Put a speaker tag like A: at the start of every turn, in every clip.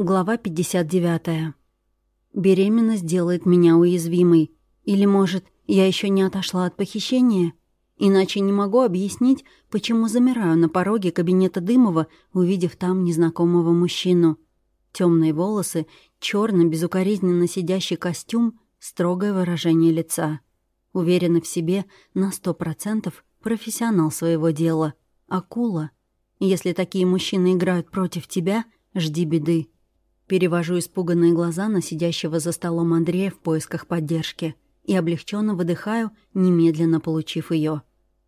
A: Глава 59. Беременность делает меня уязвимой. Или, может, я еще не отошла от похищения? Иначе не могу объяснить, почему замираю на пороге кабинета Дымова, увидев там незнакомого мужчину. Темные волосы, черный безукоризненно сидящий костюм, строгое выражение лица. Уверенный в себе на сто процентов профессионал своего дела. Акула. Если такие мужчины играют против тебя, жди беды. Перевожу испуганные глаза на сидящего за столом Андрея в поисках поддержки и облегченно выдыхаю, немедленно получив ее.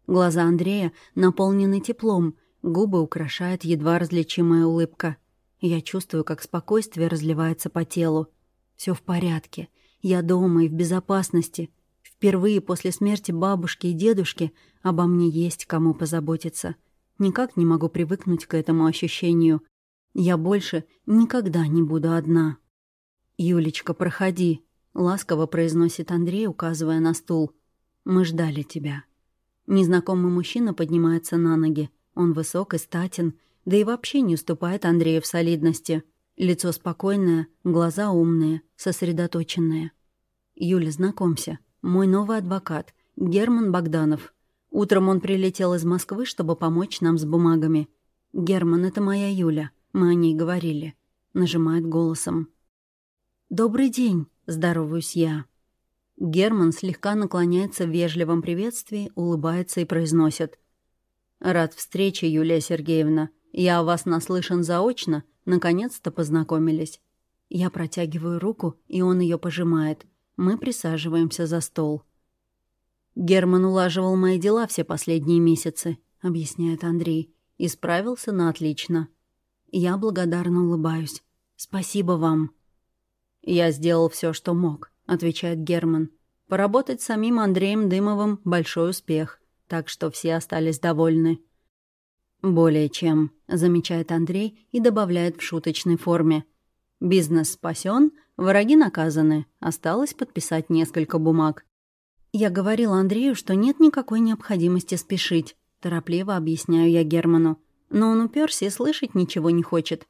A: Глаза Андрея наполнены теплом, губы украшает едва различимая улыбка. Я чувствую, как спокойствие разливается по телу. Все в порядке. Я дома и в безопасности. Впервые после смерти бабушки и дедушки обо мне есть кому позаботиться. Никак не могу привыкнуть к этому ощущению. Я больше никогда не буду одна. «Юлечка, проходи», — ласково произносит Андрей, указывая на стул. «Мы ждали тебя». Незнакомый мужчина поднимается на ноги. Он высок и статен, да и вообще не уступает Андрею в солидности. Лицо спокойное, глаза умные, сосредоточенные. «Юля, знакомься. Мой новый адвокат, Герман Богданов. Утром он прилетел из Москвы, чтобы помочь нам с бумагами. Герман, это моя Юля. Мы о ней говорили. Нажимает голосом. «Добрый день», — здороваюсь я. Герман слегка наклоняется в вежливом приветствии, улыбается и произносит. «Рад встрече, Юлия Сергеевна. Я о вас наслышан заочно. Наконец-то познакомились». Я протягиваю руку, и он ее пожимает. Мы присаживаемся за стол. «Герман улаживал мои дела все последние месяцы», — объясняет Андрей. «И справился на отлично». Я благодарно улыбаюсь. «Спасибо вам». «Я сделал все, что мог», — отвечает Герман. «Поработать с самим Андреем Дымовым — большой успех, так что все остались довольны». «Более чем», — замечает Андрей и добавляет в шуточной форме. «Бизнес спасен, враги наказаны. Осталось подписать несколько бумаг». «Я говорила Андрею, что нет никакой необходимости спешить», — торопливо объясняю я Герману но он уперся и слышать ничего не хочет.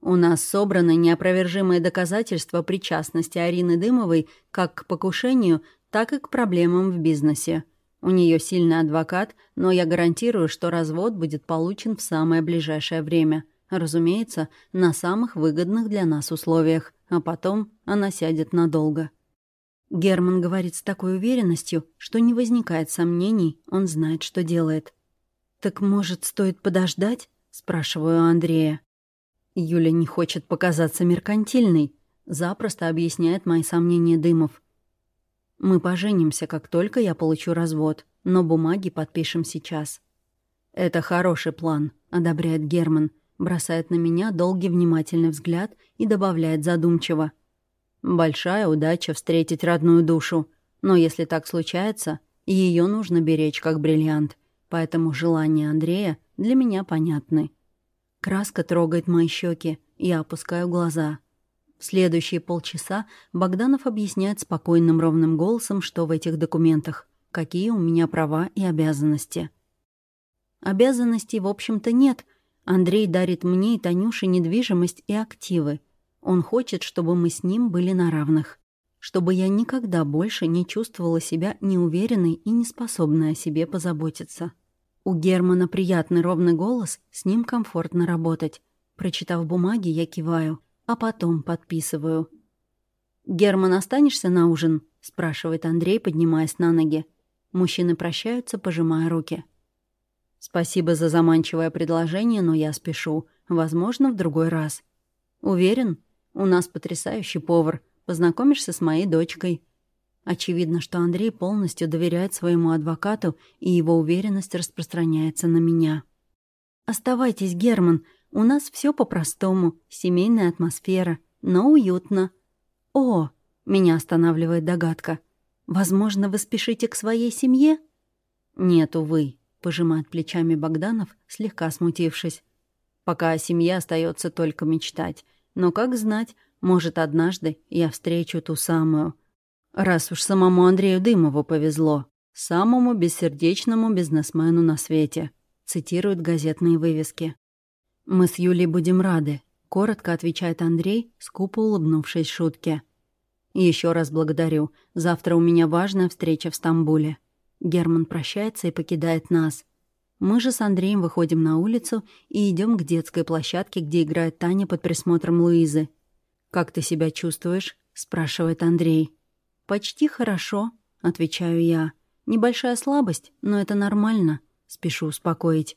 A: У нас собраны неопровержимые доказательства причастности Арины Дымовой как к покушению, так и к проблемам в бизнесе. У нее сильный адвокат, но я гарантирую, что развод будет получен в самое ближайшее время. Разумеется, на самых выгодных для нас условиях, а потом она сядет надолго. Герман говорит с такой уверенностью, что не возникает сомнений, он знает, что делает. «Так, может, стоит подождать?» — спрашиваю Андрея. Юля не хочет показаться меркантильной, запросто объясняет мои сомнения Дымов. «Мы поженимся, как только я получу развод, но бумаги подпишем сейчас». «Это хороший план», — одобряет Герман, бросает на меня долгий внимательный взгляд и добавляет задумчиво. «Большая удача встретить родную душу, но если так случается, ее нужно беречь как бриллиант» поэтому желания Андрея для меня понятны. Краска трогает мои щеки, я опускаю глаза. В следующие полчаса Богданов объясняет спокойным ровным голосом, что в этих документах, какие у меня права и обязанности. Обязанностей, в общем-то, нет. Андрей дарит мне и Танюше недвижимость и активы. Он хочет, чтобы мы с ним были на равных. Чтобы я никогда больше не чувствовала себя неуверенной и неспособной о себе позаботиться. У Германа приятный ровный голос, с ним комфортно работать. Прочитав бумаги, я киваю, а потом подписываю. «Герман, останешься на ужин?» — спрашивает Андрей, поднимаясь на ноги. Мужчины прощаются, пожимая руки. «Спасибо за заманчивое предложение, но я спешу. Возможно, в другой раз». «Уверен? У нас потрясающий повар. Познакомишься с моей дочкой». Очевидно, что Андрей полностью доверяет своему адвокату, и его уверенность распространяется на меня. «Оставайтесь, Герман. У нас все по-простому. Семейная атмосфера. Но уютно». «О!» — меня останавливает догадка. «Возможно, вы спешите к своей семье?» «Нет, увы», — пожимает плечами Богданов, слегка смутившись. «Пока о семье остается только мечтать. Но, как знать, может, однажды я встречу ту самую». Раз уж самому Андрею Дымову повезло. Самому бессердечному бизнесмену на свете. Цитируют газетные вывески. «Мы с Юлей будем рады», —— коротко отвечает Андрей, скупо улыбнувшись шутке. Еще раз благодарю. Завтра у меня важная встреча в Стамбуле». Герман прощается и покидает нас. Мы же с Андреем выходим на улицу и идем к детской площадке, где играет Таня под присмотром Луизы. «Как ты себя чувствуешь?» — спрашивает Андрей. «Почти хорошо», — отвечаю я. «Небольшая слабость, но это нормально», — спешу успокоить.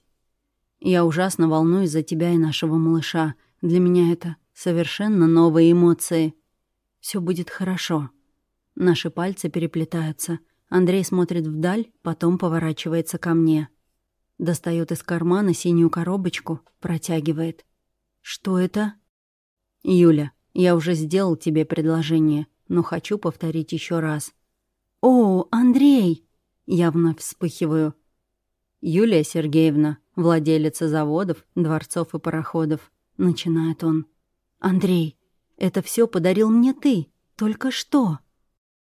A: «Я ужасно волнуюсь за тебя и нашего малыша. Для меня это совершенно новые эмоции. Все будет хорошо». Наши пальцы переплетаются. Андрей смотрит вдаль, потом поворачивается ко мне. Достает из кармана синюю коробочку, протягивает. «Что это?» «Юля, я уже сделал тебе предложение, но хочу повторить еще раз». «О, Андрей!» Я вновь вспыхиваю. «Юлия Сергеевна, владелица заводов, дворцов и пароходов», — начинает он. «Андрей, это все подарил мне ты. Только что?»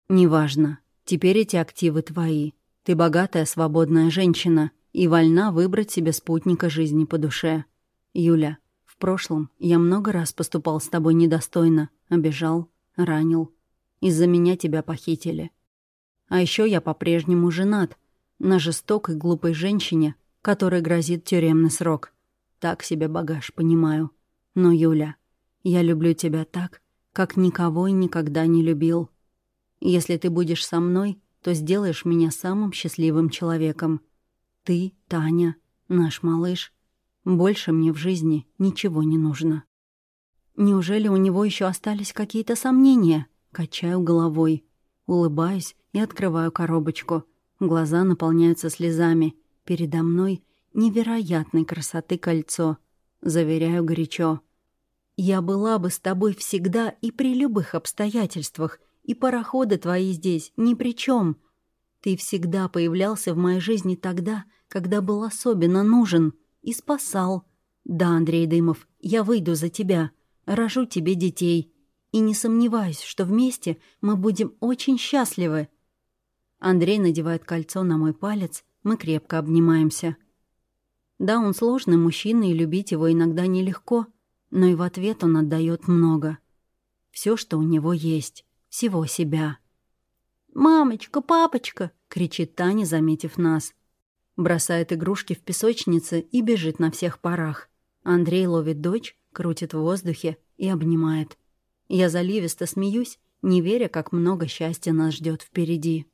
A: «Неважно. Теперь эти активы твои. Ты богатая, свободная женщина и вольна выбрать себе спутника жизни по душе. Юля, прошлом я много раз поступал с тобой недостойно, обижал, ранил. Из-за меня тебя похитили. А еще я по-прежнему женат на жестокой глупой женщине, которой грозит тюремный срок. Так себе багаж, понимаю. Но, Юля, я люблю тебя так, как никого и никогда не любил. Если ты будешь со мной, то сделаешь меня самым счастливым человеком. Ты, Таня, наш малыш. Больше мне в жизни ничего не нужно. Неужели у него еще остались какие-то сомнения? Качаю головой. Улыбаюсь и открываю коробочку. Глаза наполняются слезами. Передо мной невероятной красоты кольцо. Заверяю горячо. Я была бы с тобой всегда и при любых обстоятельствах, и пароходы твои здесь ни при чем. Ты всегда появлялся в моей жизни тогда, когда был особенно нужен, и спасал. Да, Андрей Дымов, я выйду за тебя, рожу тебе детей. И не сомневаюсь, что вместе мы будем очень счастливы. Андрей надевает кольцо на мой палец, мы крепко обнимаемся. Да, он сложный мужчина, и любить его иногда нелегко, но и в ответ он отдает много. Все, что у него есть всего себя. «Мамочка, папочка!» — кричит Таня, заметив нас. Бросает игрушки в песочнице и бежит на всех парах. Андрей ловит дочь, крутит в воздухе и обнимает. Я заливисто смеюсь, не веря, как много счастья нас ждет впереди.